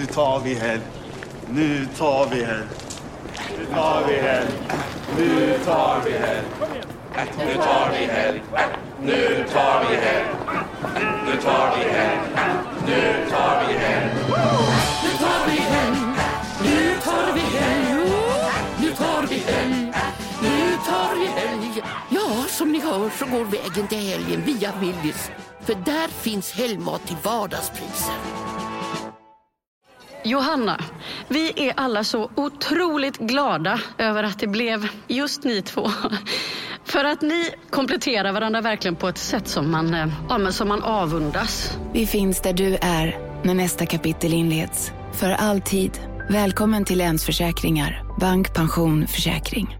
Nu tar vi helg. Nu tar vi helg. Nu tar vi helg. Nu tar vi helg. Nu tar vi helg. Nu tar vi helg. Nu tar vi helg. Nu tar vi helg. Nu tar vi helg. Nu tar vi helg. Nu tar vi helg. Nu tar vi helg. Ja, som ni hör så går vägen till helgen via Willys. För där finns helgmat till vardagspriser. Johanna, vi är alla så otroligt glada över att det blev just ni två. För att ni kompletterar varandra verkligen på ett sätt som man, eh, ja, men som man avundas. Vi finns där du är när nästa kapitel inleds. För alltid. Välkommen till Länsförsäkringar. Bank, pension, försäkring.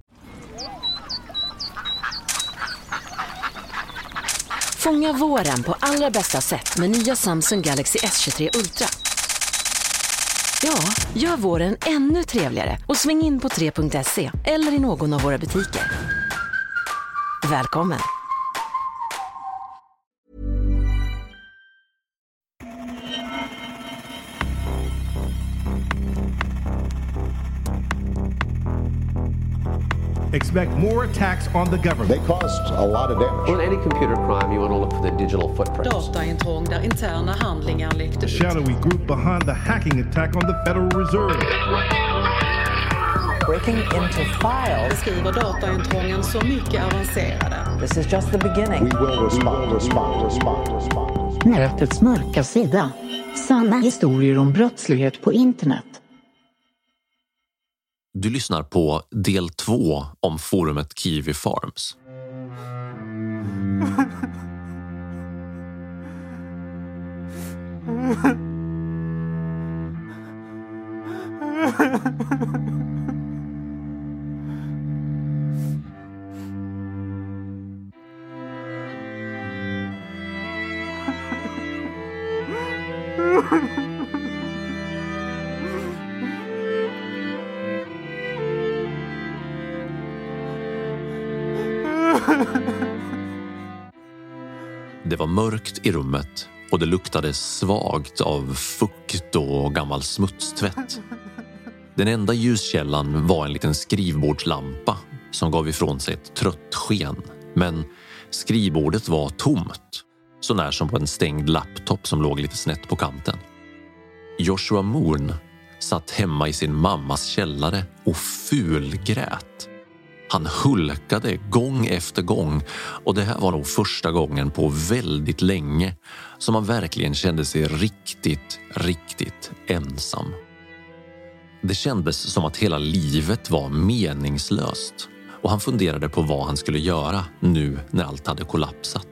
Fånga våren på allra bästa sätt med nya Samsung Galaxy S23 Ultra. Ja, gör våren ännu trevligare och sväng in på 3.se eller i någon av våra butiker. Välkommen! Expect more attacks on the government. They caused a lot of damage. On any computer crime, you want to look for the digital footprints. Dataintrång där interna handlingar läckte The shadowy group behind the hacking attack on the Federal Reserve. breaking into files. Beskriver dataintrången så mycket avancerade. This is just the beginning. We will respond, respond, respond, respond. Nätets mörka sida. Sanna historier om brottslighet på internet. Du lyssnar på del två om forumet Kiwi Farms. var mörkt i rummet och det luktade svagt av fukt och gammal smutstvätt. Den enda ljuskällan var en liten skrivbordslampa som gav ifrån sig ett trött sken. Men skrivbordet var tomt, så när som på en stängd laptop som låg lite snett på kanten. Joshua Moon satt hemma i sin mammas källare och fulgrät. Han hulkade gång efter gång och det här var nog första gången på väldigt länge som han verkligen kände sig riktigt, riktigt ensam. Det kändes som att hela livet var meningslöst och han funderade på vad han skulle göra nu när allt hade kollapsat.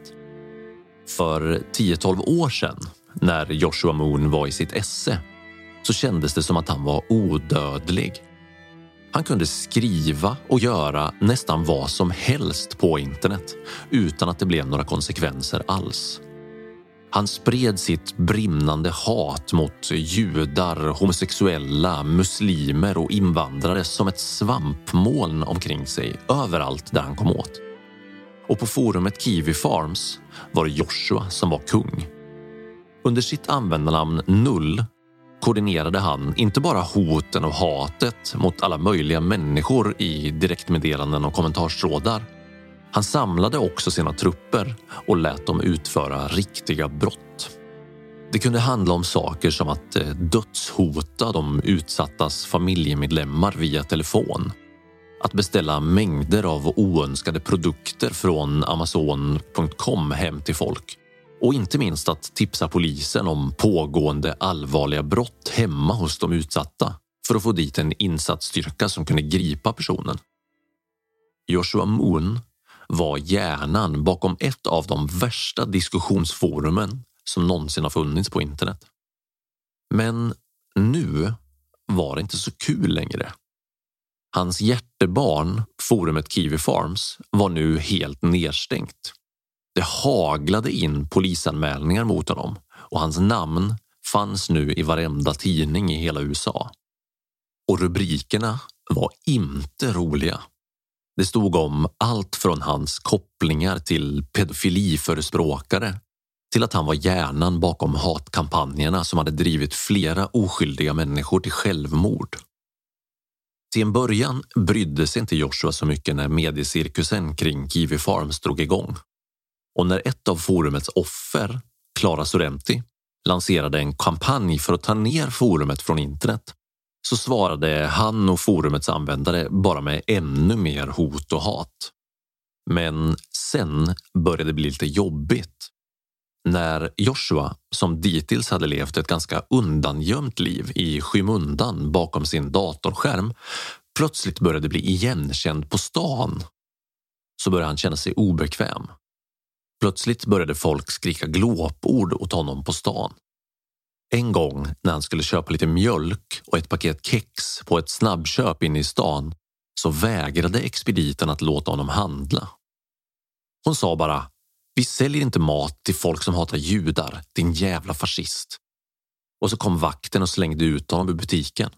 För 10-12 år sedan, när Joshua Moon var i sitt esse, så kändes det som att han var odödlig. Han kunde skriva och göra nästan vad som helst på internet utan att det blev några konsekvenser alls. Han spred sitt brinnande hat mot judar, homosexuella, muslimer och invandrare som ett svampmoln omkring sig överallt där han kom åt. Och på forumet Kiwi Farms var det Joshua som var kung. Under sitt användarnamn Null koordinerade han inte bara hoten och hatet mot alla möjliga människor i direktmeddelanden och kommentarstrådar. Han samlade också sina trupper och lät dem utföra riktiga brott. Det kunde handla om saker som att eh, dödshota de utsattas familjemedlemmar via telefon. Att beställa mängder av oönskade produkter från Amazon.com hem till folk och inte minst att tipsa polisen om pågående allvarliga brott hemma hos de utsatta för att få dit en insatsstyrka som kunde gripa personen. Joshua Moon var hjärnan bakom ett av de värsta diskussionsforumen som någonsin har funnits på internet. Men nu var det inte så kul längre. Hans hjärtebarn, forumet Kiwi Farms, var nu helt nedstängt. Det haglade in polisanmälningar mot honom och hans namn fanns nu i varenda tidning i hela USA. Och rubrikerna var inte roliga. Det stod om allt från hans kopplingar till pedofiliförespråkare till att han var hjärnan bakom hatkampanjerna som hade drivit flera oskyldiga människor till självmord. Till en början brydde sig inte Joshua så mycket när mediecirkusen kring Kiwi Farms drog igång. Och när ett av forumets offer, Clara Sorrenti, lanserade en kampanj för att ta ner forumet från internet så svarade han och forumets användare bara med ännu mer hot och hat. Men sen började det bli lite jobbigt. När Joshua, som dittills hade levt ett ganska undangömt liv i skymundan bakom sin datorskärm, plötsligt började bli igenkänd på stan så började han känna sig obekväm. Plötsligt började folk skrika glåpord åt honom på stan. En gång när han skulle köpa lite mjölk och ett paket kex på ett snabbköp inne i stan så vägrade expediten att låta honom handla. Hon sa bara vi säljer inte mat till folk som hatar judar, din jävla fascist. Och så kom vakten och slängde ut honom ur butiken.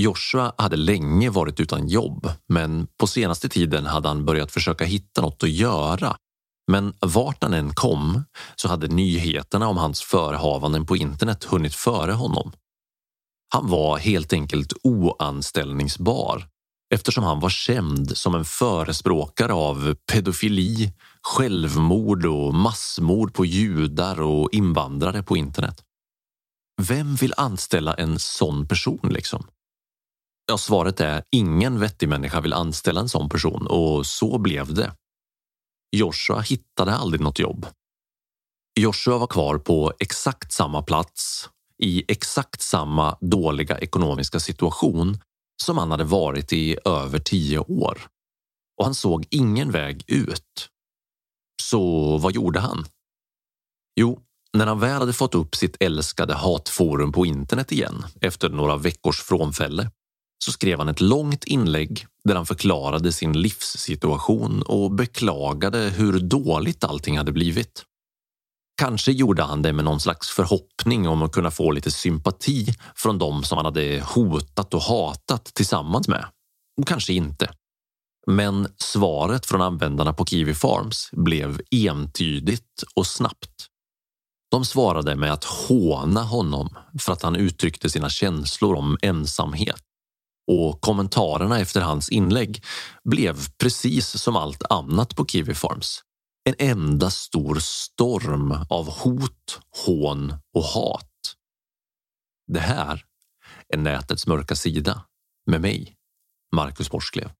Joshua hade länge varit utan jobb, men på senaste tiden hade han börjat försöka hitta något att göra. Men vart han än kom så hade nyheterna om hans förehavanden på internet hunnit före honom. Han var helt enkelt oanställningsbar eftersom han var känd som en förespråkare av pedofili, självmord och massmord på judar och invandrare på internet. Vem vill anställa en sån person liksom? Ja, svaret är ingen vettig människa vill anställa en sån person och så blev det. Joshua hittade aldrig något jobb. Joshua var kvar på exakt samma plats i exakt samma dåliga ekonomiska situation som han hade varit i över tio år. Och han såg ingen väg ut. Så vad gjorde han? Jo, när han väl hade fått upp sitt älskade hatforum på internet igen efter några veckors frånfälle så skrev han ett långt inlägg där han förklarade sin livssituation och beklagade hur dåligt allting hade blivit. Kanske gjorde han det med någon slags förhoppning om att kunna få lite sympati från de som han hade hotat och hatat tillsammans med. Och Kanske inte. Men svaret från användarna på Kiwi Farms blev entydigt och snabbt. De svarade med att håna honom för att han uttryckte sina känslor om ensamhet. Och kommentarerna efter hans inlägg blev precis som allt annat på Kiwi Farms en enda stor storm av hot, hån och hat. Det här är nätets mörka sida med mig, Marcus Borsklev.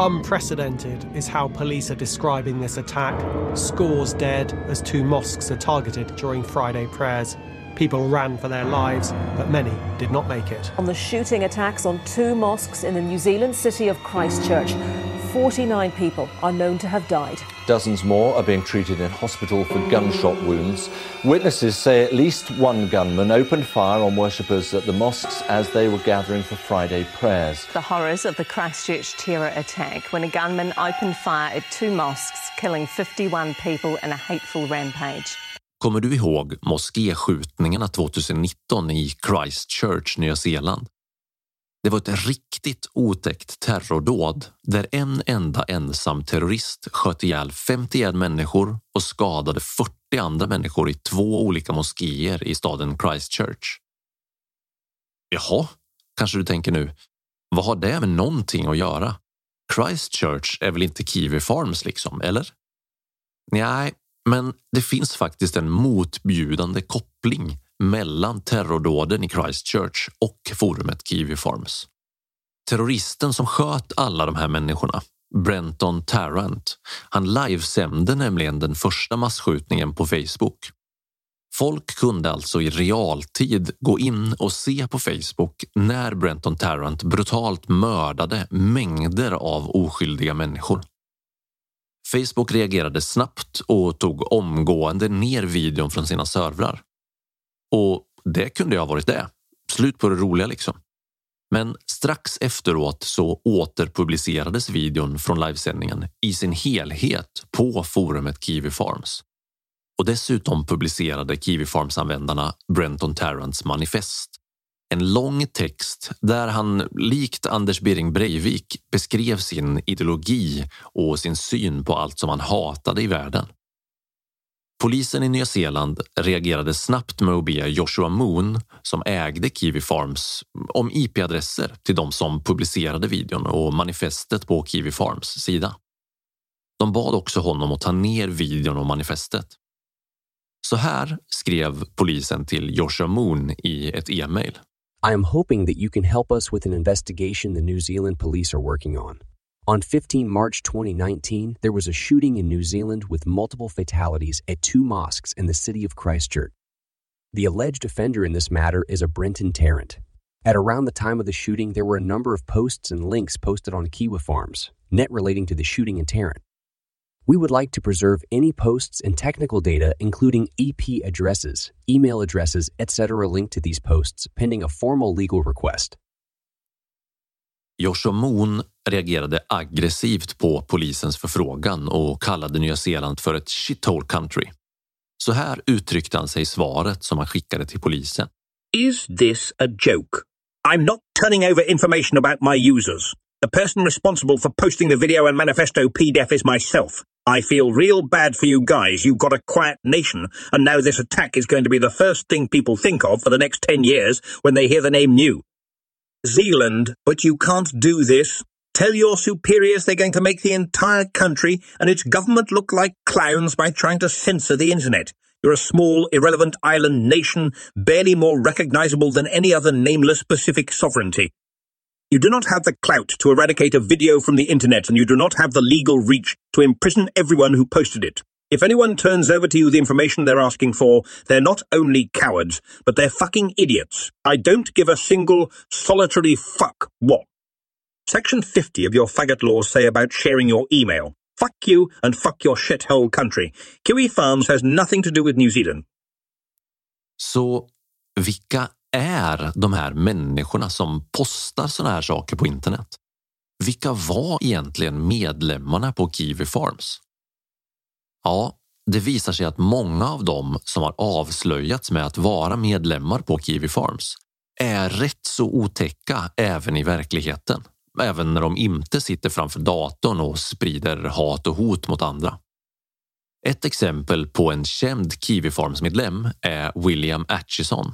Unprecedented is how police are describing this attack. Scores dead as two mosques are targeted during Friday prayers. People ran for their lives, but many did not make it. On the shooting attacks on two mosques in the New Zealand city of Christchurch, 49 people are known to have died. Dozens more are being treated in hospital for gunshot wounds. Witnesses say at least one gunman opened fire on worshippers at the mosques as they were gathering for Friday prayers. The horrors of the Christchurch terror attack when a gunman opened fire at two mosques, killing 51 people in a hateful rampage. Kommer du ihåg moskéskjutningarna 2019 i Christchurch, Nya Zeeland? Det var ett riktigt otäckt terrordåd där en enda ensam terrorist sköt ihjäl 51 människor och skadade 40 andra människor i två olika moskéer i staden Christchurch. Jaha, kanske du tänker nu. Vad har det med någonting att göra? Christchurch är väl inte Kiwi Farms liksom, eller? Nej, men det finns faktiskt en motbjudande koppling mellan terrordåden i Christchurch och forumet Kiwi Farms. Terroristen som sköt alla de här människorna, Brenton Tarrant, han livesände nämligen den första massskjutningen på Facebook. Folk kunde alltså i realtid gå in och se på Facebook när Brenton Tarrant brutalt mördade mängder av oskyldiga människor. Facebook reagerade snabbt och tog omgående ner videon från sina servrar. Och det kunde ju ha varit det. Slut på det roliga liksom. Men strax efteråt så återpublicerades videon från livesändningen i sin helhet på forumet Kiwi Farms. Och dessutom publicerade Kiwi Farms-användarna Brenton Tarrants manifest. En lång text där han likt Anders Bering Breivik beskrev sin ideologi och sin syn på allt som han hatade i världen. Polisen i Nya Zeeland reagerade snabbt med att be Joshua Moon, som ägde Kiwi Farms, om IP-adresser till de som publicerade videon och manifestet på Kiwi Farms sida. De bad också honom att ta ner videon och manifestet. Så här skrev polisen till Joshua Moon i ett e-mail. I am hoping that you can help us with an investigation the New Zealand police are working on. On 15 March 2019, there was a shooting in New Zealand with multiple fatalities at two mosques in the city of Christchurch. The alleged offender in this matter is a Brenton Tarrant. At around the time of the shooting, there were a number of posts and links posted on Kiwa Farms, net relating to the shooting in Tarrant. We would like to preserve any posts and technical data, including EP addresses, email addresses, etc., linked to these posts, pending a formal legal request. Joshua Moon reagerade aggressivt på polisens förfrågan och kallade Nya Zeeland för ett shithole country. Så här uttryckte han sig i svaret som han skickade till polisen. Is this a joke? I'm not turning over information about my users. The person responsible for posting the video and manifesto PDF is myself. I feel real bad for you guys. You've got a quiet nation, and now this attack is going to be the first thing people think of for the next 10 years when they hear the name New. Zealand, but you can't do this. Tell your superiors they're going to make the entire country and its government look like clowns by trying to censor the internet. You're a small, irrelevant island nation, barely more recognizable than any other nameless Pacific sovereignty. You do not have the clout to eradicate a video from the internet, and you do not have the legal reach to imprison everyone who posted it. If anyone turns over to you the information they're asking for, they're not only cowards, but they're fucking idiots. I don't give a single solitary fuck what. Section 50 of your faggot laws say about sharing your email. Fuck you and fuck your shithole country. Kiwi Farms has nothing to do with New Zealand. Så vilka är de här människorna som postar såna här saker på internet? Vilka var egentligen medlemmarna på Kiwi Farms? Ja, det visar sig att många av dem som har avslöjats med att vara medlemmar på Kiwi Farms är rätt så otäcka även i verkligheten. Även när de inte sitter framför datorn och sprider hat och hot mot andra. Ett exempel på en känd Kiwi Farms-medlem är William Atchison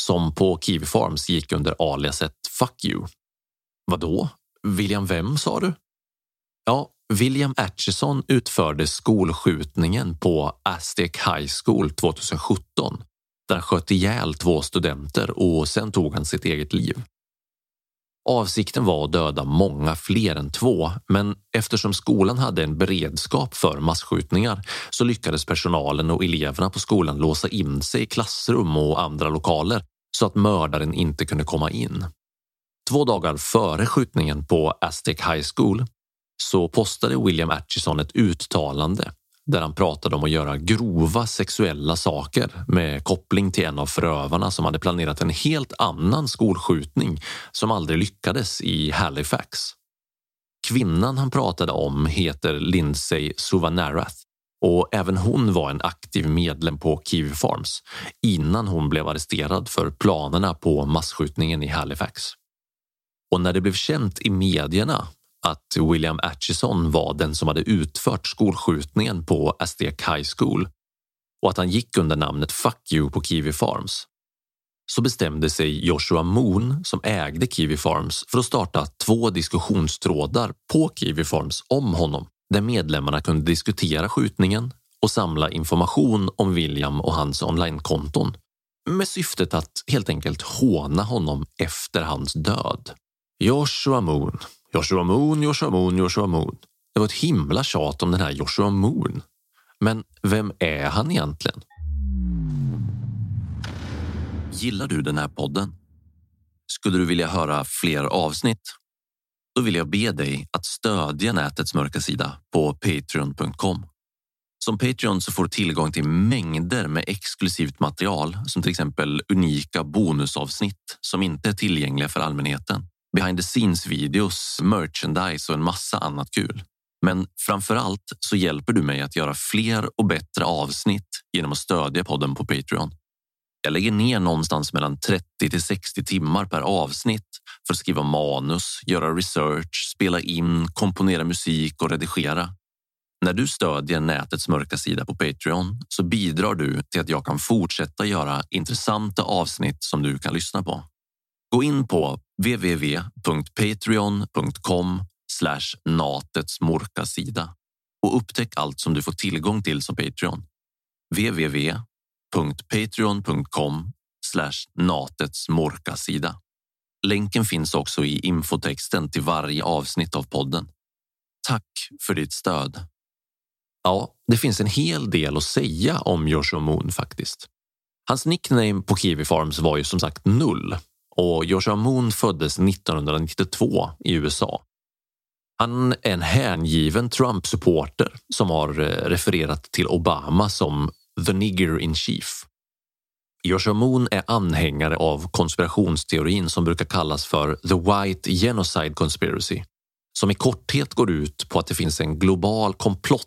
som på Kiwi Farms gick under aliaset Fuck you. Vadå? William vem sa du? Ja, William Atchison utförde skolskjutningen på Aztec High School 2017 där han sköt ihjäl två studenter och sen tog han sitt eget liv. Avsikten var att döda många fler än två, men eftersom skolan hade en beredskap för massskjutningar så lyckades personalen och eleverna på skolan låsa in sig i klassrum och andra lokaler så att mördaren inte kunde komma in. Två dagar före skjutningen på Aztec High School så postade William Atchison ett uttalande där han pratade om att göra grova sexuella saker med koppling till en av förövarna som hade planerat en helt annan skolskjutning som aldrig lyckades i Halifax. Kvinnan han pratade om heter Lindsay Suvanarath och även hon var en aktiv medlem på Kiwi Farms innan hon blev arresterad för planerna på massskjutningen i Halifax. Och när det blev känt i medierna att William Atchison var den som hade utfört skolskjutningen på Aztec High School och att han gick under namnet Fuck you på Kiwi Farms så bestämde sig Joshua Moon som ägde Kiwi Farms för att starta två diskussionstrådar på Kiwi Farms om honom där medlemmarna kunde diskutera skjutningen och samla information om William och hans onlinekonton med syftet att helt enkelt håna honom efter hans död. Joshua Moon Joshua Moon, Joshua Moon, Joshua Moon. Det var ett himla tjat om den här Joshua Moon. Men vem är han egentligen? Gillar du den här podden? Skulle du vilja höra fler avsnitt? Då vill jag be dig att stödja nätets mörka sida på patreon.com. Som Patreon så får du tillgång till mängder med exklusivt material som till exempel unika bonusavsnitt som inte är tillgängliga för allmänheten. Behind the scenes videos, merchandise och en massa annat kul. Men framför allt så hjälper du mig att göra fler och bättre avsnitt genom att stödja podden på Patreon. Jag lägger ner någonstans mellan 30 till 60 timmar per avsnitt för att skriva manus, göra research, spela in, komponera musik och redigera. När du stödjer nätets mörka sida på Patreon så bidrar du till att jag kan fortsätta göra intressanta avsnitt som du kan lyssna på. Gå in på www.patreon.com natets mörka sida och upptäck allt som du får tillgång till som Patreon. www.patreon.com natets mörka sida. Länken finns också i infotexten till varje avsnitt av podden. Tack för ditt stöd. Ja, det finns en hel del att säga om Joshua Moon faktiskt. Hans nickname på Kiwi Farms var ju som sagt Null och Joshua Moon föddes 1992 i USA. Han är en hängiven Trump-supporter som har eh, refererat till Obama som the nigger in chief. Joshua Moon är anhängare av konspirationsteorin som brukar kallas för the white genocide conspiracy som i korthet går ut på att det finns en global komplott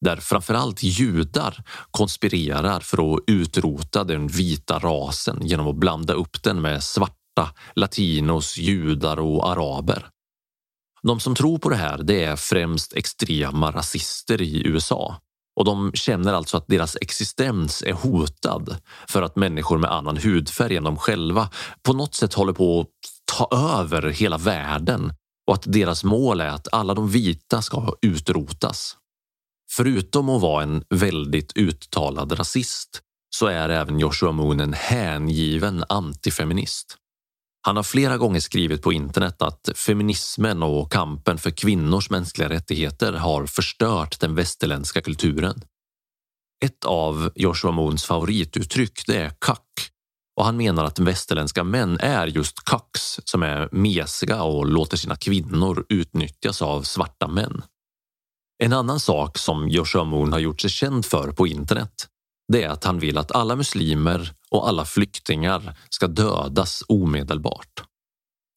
där framförallt judar konspirerar för att utrota den vita rasen genom att blanda upp den med svarta, latinos, judar och araber. De som tror på det här det är främst extrema rasister i USA och de känner alltså att deras existens är hotad för att människor med annan hudfärg än de själva på något sätt håller på att ta över hela världen och att deras mål är att alla de vita ska utrotas. Förutom att vara en väldigt uttalad rasist så är även Joshua Moon en hängiven antifeminist. Han har flera gånger skrivit på internet att feminismen och kampen för kvinnors mänskliga rättigheter har förstört den västerländska kulturen. Ett av Joshua Moons favorituttryck det är kack och han menar att västerländska män är just kacks som är mesiga och låter sina kvinnor utnyttjas av svarta män. En annan sak som Joshua Moon har gjort sig känd för på internet det är att han vill att alla muslimer och alla flyktingar ska dödas omedelbart.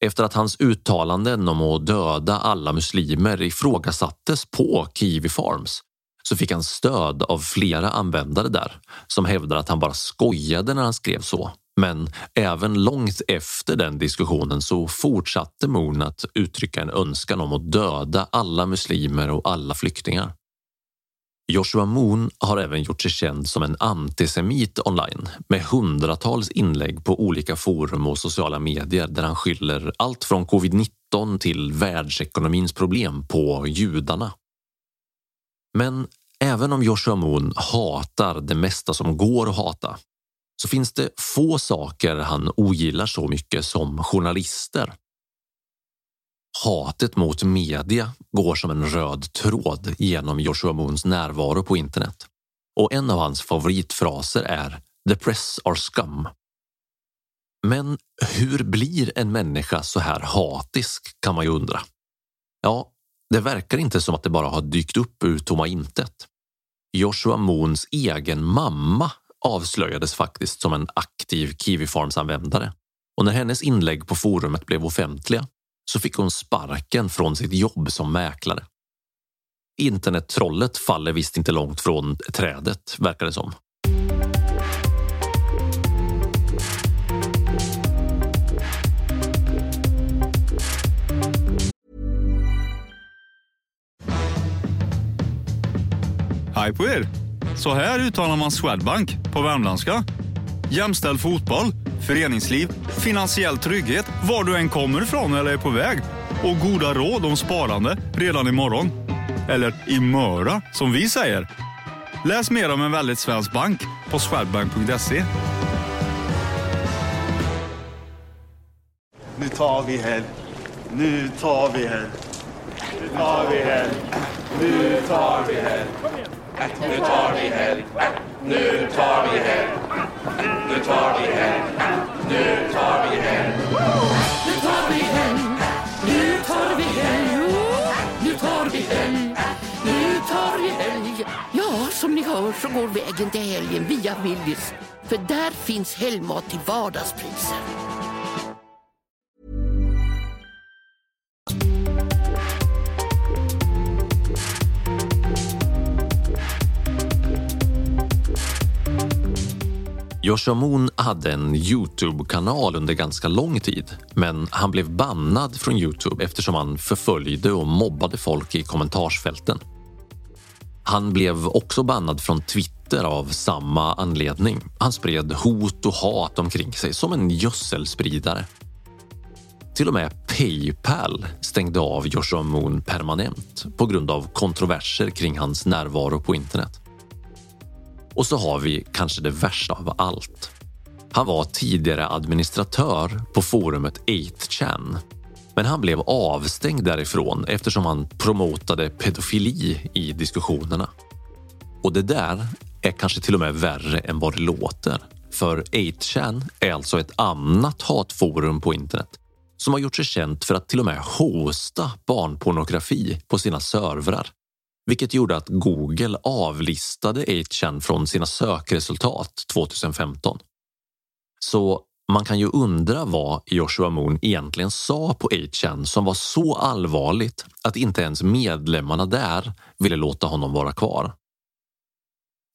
Efter att hans uttalanden om att döda alla muslimer ifrågasattes på Kiwi Farms så fick han stöd av flera användare där som hävdar att han bara skojade när han skrev så. Men även långt efter den diskussionen så fortsatte Moon att uttrycka en önskan om att döda alla muslimer och alla flyktingar. Joshua Moon har även gjort sig känd som en antisemit online med hundratals inlägg på olika forum och sociala medier där han skyller allt från covid-19 till världsekonomins problem på judarna. Men även om Joshua Moon hatar det mesta som går att hata så finns det få saker han ogillar så mycket som journalister. Hatet mot media går som en röd tråd genom Joshua Moons närvaro på internet. Och en av hans favoritfraser är “The press are scum”. Men hur blir en människa så här hatisk kan man ju undra. Ja, det verkar inte som att det bara har dykt upp ur tomma intet. Joshua Moons egen mamma avslöjades faktiskt som en aktiv Kiwifarms-användare och när hennes inlägg på forumet blev offentliga så fick hon sparken från sitt jobb som mäklare. Internettrollet faller visst inte långt från trädet, verkar det som. Hej på er! Så här uttalar man Swedbank på värmländska. Jämställd fotboll, föreningsliv, finansiell trygghet, var du än kommer ifrån eller är på väg och goda råd om sparande redan imorgon. Eller imöra, som vi säger. Läs mer om en väldigt svensk bank på swedbank.se. Nu tar vi helg. Nu tar vi helg. Nu tar vi helg. Nu tar vi helg. Nu tar vi helg. Nu tar vi helg. Nu tar vi helg. Nu tar vi helg. Nu tar vi helg. Nu tar vi helg. Nu tar vi helg. Nu tar vi helg. Ja, som ni hör så går vägen till helgen via Willys. För där finns helgmat till vardagspriser. Joshua Moon hade en Youtube-kanal under ganska lång tid men han blev bannad från Youtube eftersom han förföljde och mobbade folk i kommentarsfälten. Han blev också bannad från Twitter av samma anledning. Han spred hot och hat omkring sig som en gödselspridare. Till och med Paypal stängde av Joshua Moon permanent på grund av kontroverser kring hans närvaro på internet. Och så har vi kanske det värsta av allt. Han var tidigare administratör på forumet 8chan men han blev avstängd därifrån eftersom han promotade pedofili i diskussionerna. Och det där är kanske till och med värre än vad det låter. För 8chan är alltså ett annat hatforum på internet som har gjort sig känt för att till och med hosta barnpornografi på sina servrar vilket gjorde att Google avlistade 8chan från sina sökresultat 2015. Så man kan ju undra vad Joshua Moon egentligen sa på 8chan som var så allvarligt att inte ens medlemmarna där ville låta honom vara kvar.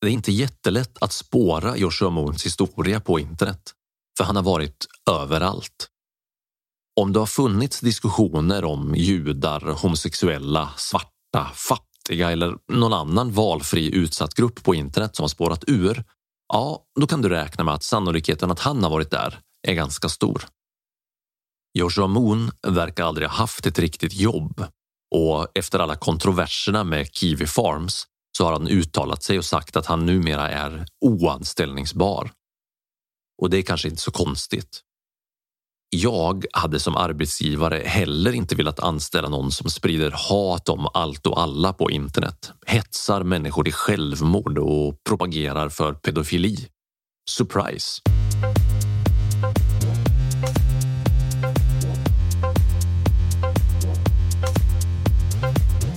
Det är inte jättelätt att spåra Joshua Moons historia på internet, för han har varit överallt. Om det har funnits diskussioner om judar, homosexuella, svarta, fattiga eller någon annan valfri utsatt grupp på internet som har spårat ur, ja, då kan du räkna med att sannolikheten att han har varit där är ganska stor. Joshua Moon verkar aldrig ha haft ett riktigt jobb och efter alla kontroverserna med Kiwi Farms så har han uttalat sig och sagt att han numera är oanställningsbar. Och det är kanske inte så konstigt. Jag hade som arbetsgivare heller inte velat anställa någon som sprider hat om allt och alla på internet, hetsar människor till självmord och propagerar för pedofili. Surprise!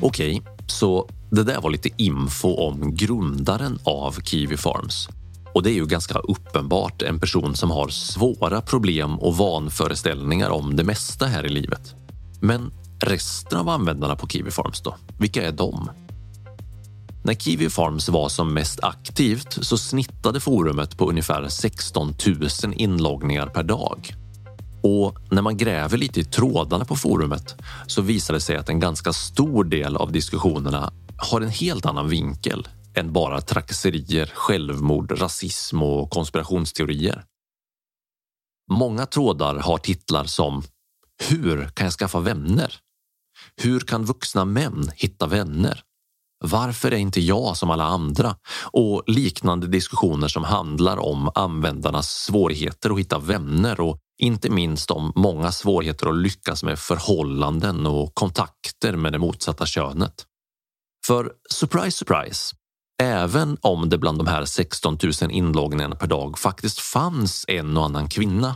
Okej, så det där var lite info om grundaren av Kiwi Farms. Och det är ju ganska uppenbart en person som har svåra problem och vanföreställningar om det mesta här i livet. Men resten av användarna på Kiwi Farms då? Vilka är de? När Kiwi Farms var som mest aktivt så snittade forumet på ungefär 16 000 inloggningar per dag. Och när man gräver lite i trådarna på forumet så visar det sig att en ganska stor del av diskussionerna har en helt annan vinkel än bara trakasserier, självmord, rasism och konspirationsteorier. Många trådar har titlar som Hur kan jag skaffa vänner? Hur kan vuxna män hitta vänner? Varför är inte jag som alla andra? Och liknande diskussioner som handlar om användarnas svårigheter att hitta vänner och inte minst om många svårigheter att lyckas med förhållanden och kontakter med det motsatta könet. För surprise, surprise, även om det bland de här 16 000 inloggningarna per dag faktiskt fanns en och annan kvinna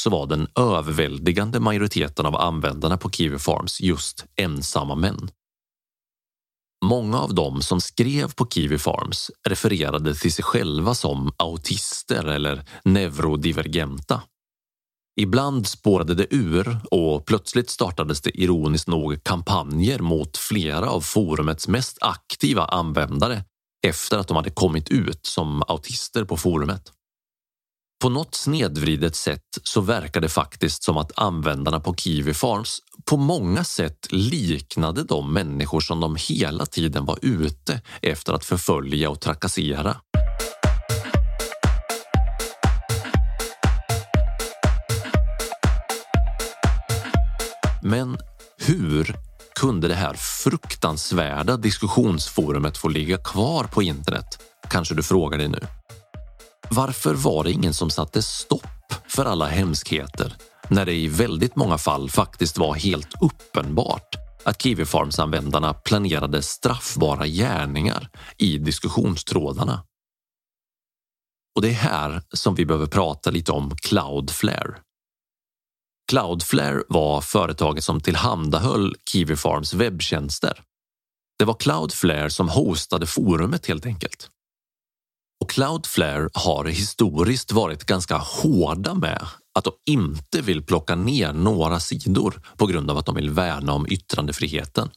så var den överväldigande majoriteten av användarna på Kiwi Farms just ensamma män. Många av dem som skrev på Kiwi Farms refererade till sig själva som autister eller neurodivergenta Ibland spårade det ur och plötsligt startades det ironiskt nog kampanjer mot flera av forumets mest aktiva användare efter att de hade kommit ut som autister på forumet. På något snedvridet sätt så verkar det faktiskt som att användarna på Kiwi Farms på många sätt liknade de människor som de hela tiden var ute efter att förfölja och trakassera. Men hur kunde det här fruktansvärda diskussionsforumet få ligga kvar på internet? Kanske du frågar dig nu. Varför var det ingen som satte stopp för alla hemskheter när det i väldigt många fall faktiskt var helt uppenbart att Kiwifarms-användarna planerade straffbara gärningar i diskussionstrådarna? Och det är här som vi behöver prata lite om Cloudflare. Cloudflare var företaget som tillhandahöll Kiwi Farms webbtjänster. Det var Cloudflare som hostade forumet helt enkelt. Och Cloudflare har historiskt varit ganska hårda med att de inte vill plocka ner några sidor på grund av att de vill värna om yttrandefriheten.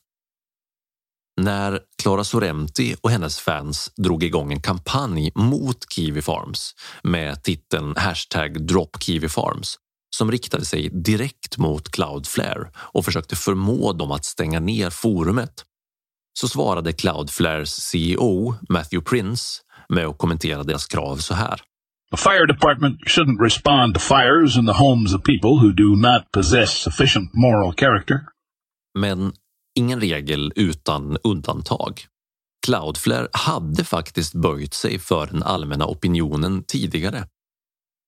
När Clara Sorrenti och hennes fans drog igång en kampanj mot Kiwi Farms med titeln hashtag Drop Kiwi Farms som riktade sig direkt mot Cloudflare och försökte förmå dem att stänga ner forumet så svarade Cloudflares CEO Matthew Prince med att kommentera deras krav så här. A fire department shouldn't respond to fires in the homes of people who do not possess sufficient moral character. Men ingen regel utan undantag. Cloudflare hade faktiskt böjt sig för den allmänna opinionen tidigare.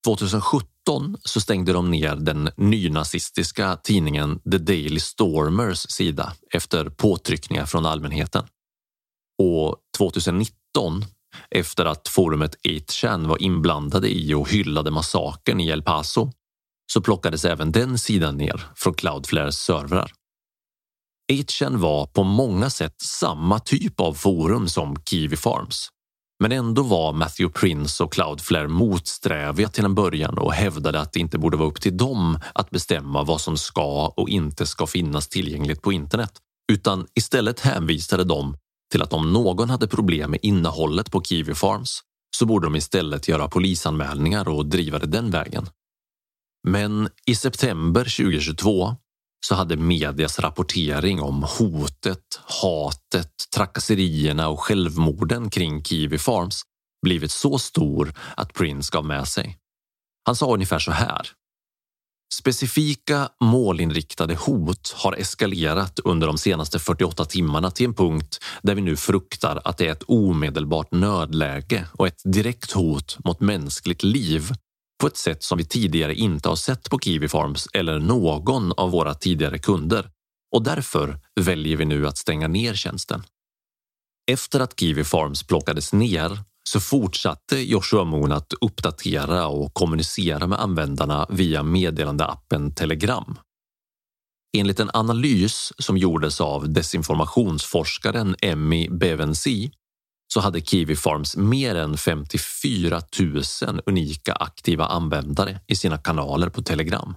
2017 så stängde de ner den nynazistiska tidningen The Daily Stormers sida efter påtryckningar från allmänheten. Och 2019 efter att forumet 8chan var inblandade i och hyllade massakern i El Paso så plockades även den sidan ner från Cloudflares servrar. 8chan var på många sätt samma typ av forum som Kiwi Farms. Men ändå var Matthew Prince och Cloudflare motsträviga till en början och hävdade att det inte borde vara upp till dem att bestämma vad som ska och inte ska finnas tillgängligt på internet. Utan istället hänvisade de till att om någon hade problem med innehållet på Kiwi Farms så borde de istället göra polisanmälningar och driva det den vägen. Men i september 2022 så hade medias rapportering om hotet, hatet, trakasserierna och självmorden kring Kiwi Farms blivit så stor att Prince gav med sig. Han sa ungefär så här. Specifika målinriktade hot har eskalerat under de senaste 48 timmarna till en punkt där vi nu fruktar att det är ett omedelbart nödläge och ett direkt hot mot mänskligt liv på ett sätt som vi tidigare inte har sett på Kiwi Farms eller någon av våra tidigare kunder och därför väljer vi nu att stänga ner tjänsten. Efter att Kiwi Farms plockades ner så fortsatte Joshua Moon att uppdatera och kommunicera med användarna via meddelandeappen Telegram. Enligt en analys som gjordes av desinformationsforskaren Emmy Bevensi så hade Kiwi Farms mer än 54 000 unika aktiva användare i sina kanaler på Telegram.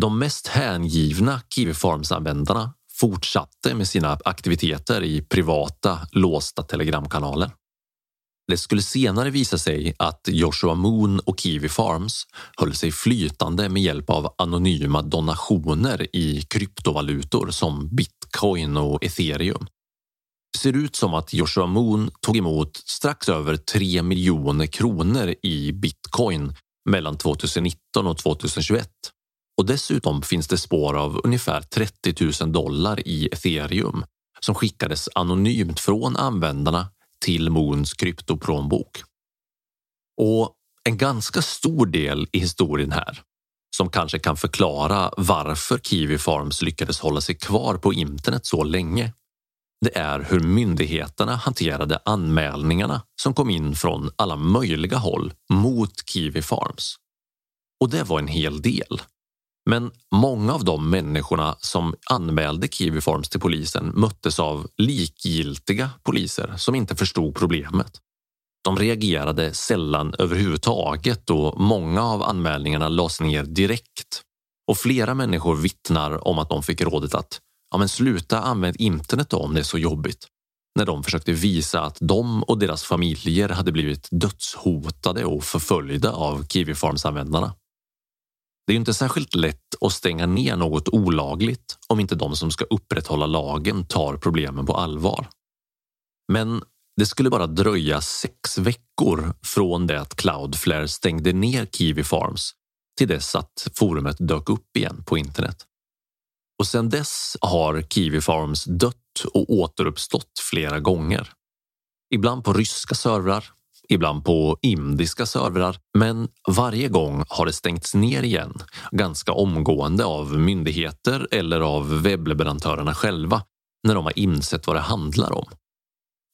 De mest hängivna Kiwi Farms-användarna fortsatte med sina aktiviteter i privata låsta telegramkanaler. Det skulle senare visa sig att Joshua Moon och Kiwi Farms höll sig flytande med hjälp av anonyma donationer i kryptovalutor som bitcoin och ethereum. Det ser ut som att Joshua Moon tog emot strax över 3 miljoner kronor i bitcoin mellan 2019 och 2021. Och dessutom finns det spår av ungefär 30 000 dollar i ethereum som skickades anonymt från användarna till Moons kryptoplånbok. Och en ganska stor del i historien här som kanske kan förklara varför Kiwi Farms lyckades hålla sig kvar på internet så länge. Det är hur myndigheterna hanterade anmälningarna som kom in från alla möjliga håll mot Kiwi Farms. Och det var en hel del. Men många av de människorna som anmälde Kiwi Farms till polisen möttes av likgiltiga poliser som inte förstod problemet. De reagerade sällan överhuvudtaget och många av anmälningarna lades ner direkt. Och flera människor vittnar om att de fick rådet att ja, men sluta använda internet då om det är så jobbigt. När de försökte visa att de och deras familjer hade blivit dödshotade och förföljda av Kiwi Farms-användarna. Det är inte särskilt lätt att stänga ner något olagligt om inte de som ska upprätthålla lagen tar problemen på allvar. Men det skulle bara dröja sex veckor från det att Cloudflare stängde ner Kiwi Farms till dess att forumet dök upp igen på internet. Och sedan dess har Kiwi Farms dött och återuppstått flera gånger. Ibland på ryska servrar, ibland på indiska servrar, men varje gång har det stängts ner igen ganska omgående av myndigheter eller av webbleverantörerna själva när de har insett vad det handlar om.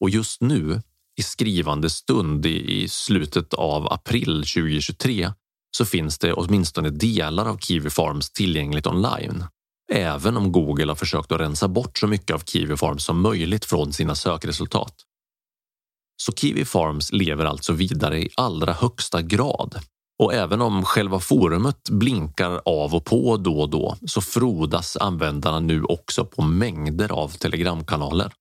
Och just nu, i skrivande stund i slutet av april 2023, så finns det åtminstone delar av Kiwi Farms tillgängligt online. Även om Google har försökt att rensa bort så mycket av Kiwi Farms som möjligt från sina sökresultat. Så Kiwi Farms lever alltså vidare i allra högsta grad. Och även om själva forumet blinkar av och på då och då så frodas användarna nu också på mängder av telegramkanaler.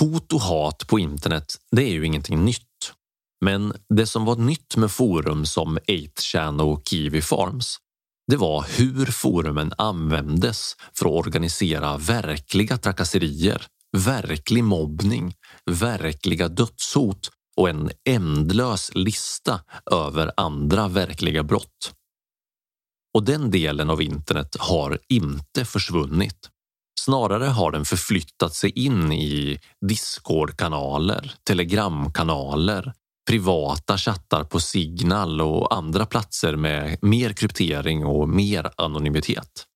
Hot och hat på internet, det är ju ingenting nytt. Men det som var nytt med forum som 8chan och Kiwi Farms det var hur forumen användes för att organisera verkliga trakasserier, verklig mobbning, verkliga dödshot och en ändlös lista över andra verkliga brott. Och den delen av internet har inte försvunnit. Snarare har den förflyttat sig in i Discord-kanaler, Telegram-kanaler, privata chattar på Signal och andra platser med mer kryptering och mer anonymitet.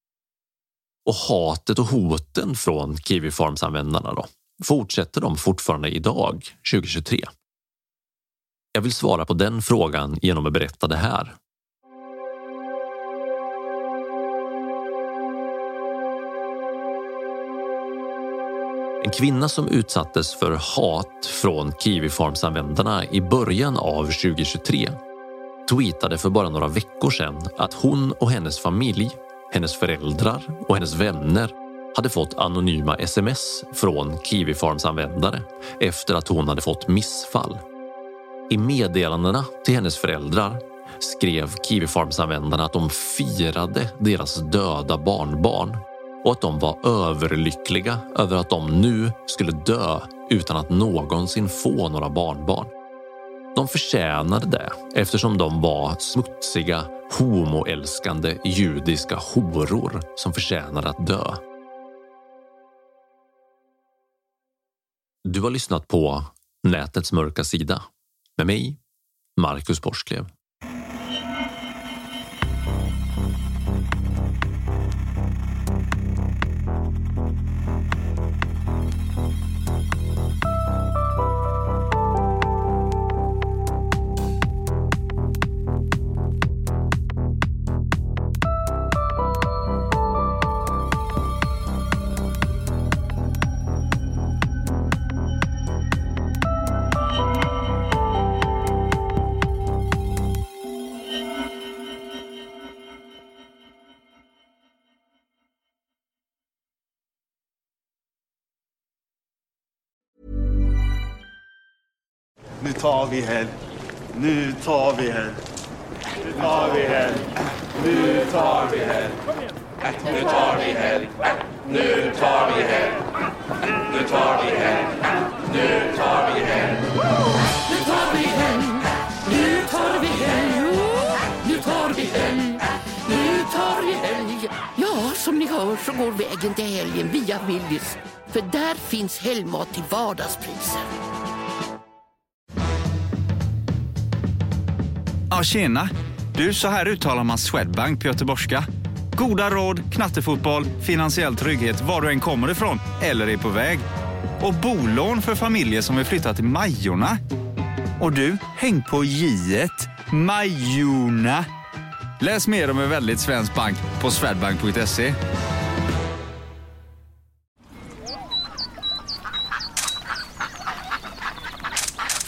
Och hatet och hoten från Kiwi Farms-användarna då? Fortsätter de fortfarande idag, 2023? Jag vill svara på den frågan genom att berätta det här. En kvinna som utsattes för hat från Kiwifarms-användarna i början av 2023 tweetade för bara några veckor sedan att hon och hennes familj, hennes föräldrar och hennes vänner hade fått anonyma sms från Kiwifarms-användare efter att hon hade fått missfall. I meddelandena till hennes föräldrar skrev Kiwifarms-användarna att de firade deras döda barnbarn och att de var överlyckliga över att de nu skulle dö utan att någonsin få några barnbarn. De förtjänade det eftersom de var smutsiga, homoälskande judiska horor som förtjänade att dö. Du har lyssnat på Nätets mörka sida med mig, Marcus Borsklev. Helg. Nu tar vi helg. Nu tar vi helg. Nu tar vi helg. Nu tar vi helg. Nu tar vi helg. Nu tar vi helg. Nu tar vi helg. Nu tar vi helg. Nu tar vi helg. Nu tar vi helg. Nu tar vi helg. Ja, som ni hör så går vägen till helgen via Willys. För där finns helgmat till vardagspriser. Ja, tjena! Du, så här uttalar man Swedbank på göteborgska. Goda råd, knattefotboll, finansiell trygghet var du än kommer ifrån eller är på väg. Och bolån för familjer som vill flytta till Majorna. Och du, häng på j Majorna. Läs mer om en väldigt svensk bank på swedbank.se.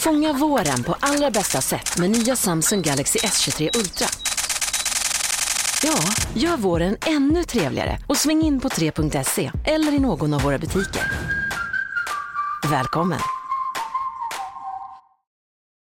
Fånga våren på allra bästa sätt med nya Samsung Galaxy S23 Ultra. Ja, gör våren ännu trevligare och sving in på 3.se eller i någon av våra butiker. Välkommen!